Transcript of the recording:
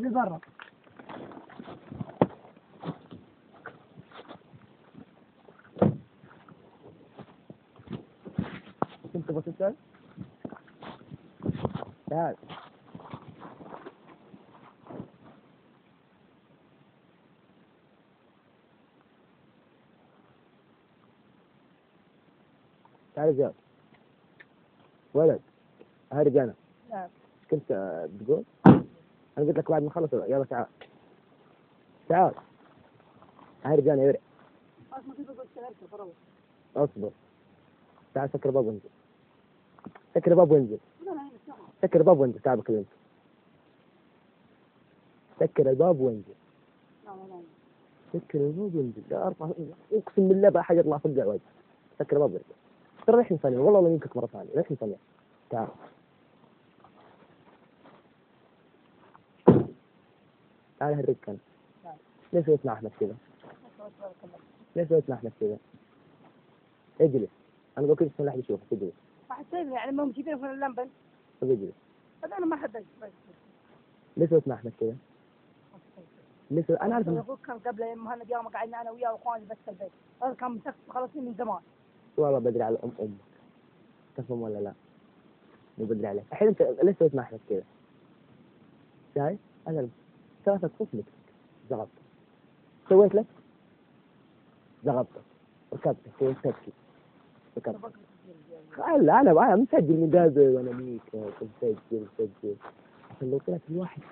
خليه برا كنت تبغى تسأل؟ تعال. تعال جاوب ولد هارج أنا نعم كنت بتقول؟ أنا قلت لك بعد ما اخلص يلا تعال. تعال. كيف قلت شغلت فروا أصبر. تعال سكر الباب وانزل. سكر الباب وانزل. سكر الباب وانزل. تعال بكلمك سكر الباب وانزل. سكر الباب وانزل. لا أرفع. أقسم بالله بقى حاجة يطلع فوق الوجه سكر الباب وانزل. ترى ريحني ثانية. والله لا يمكنك مرة ثانية. ريحني ثانية. تعال. تعال أنا تعال. ليش سويت مع احمد كذا؟ ليش سويت مع احمد كذا؟ اجلس أنا بقول كل لا احد يشوفك اجلس ثاني يعني ما هم في اللمبة طب اجلس هذا أنا ما حبيت بس ليش سويت مع احمد كذا؟ ليش سويت- أنا عارف أخوك كان قبل مهند يوم قعدنا أنا وياه واخواني بس في البيت هذا كان مسكت خلصين من زمان والله بدري على ام أمك تفهم ولا لا؟ مو بدري عليك الحين أنت ليش سويت مع احمد كذا؟ شايف؟ أنا ثلاثة خصمك زغبت. سويت لك؟ زغبتك ركبتك سويت تبكي ركبتك لا أنا أنا مسجل من قبل وأنا ميك مسجل مسجل عشان لو طلعت الواحد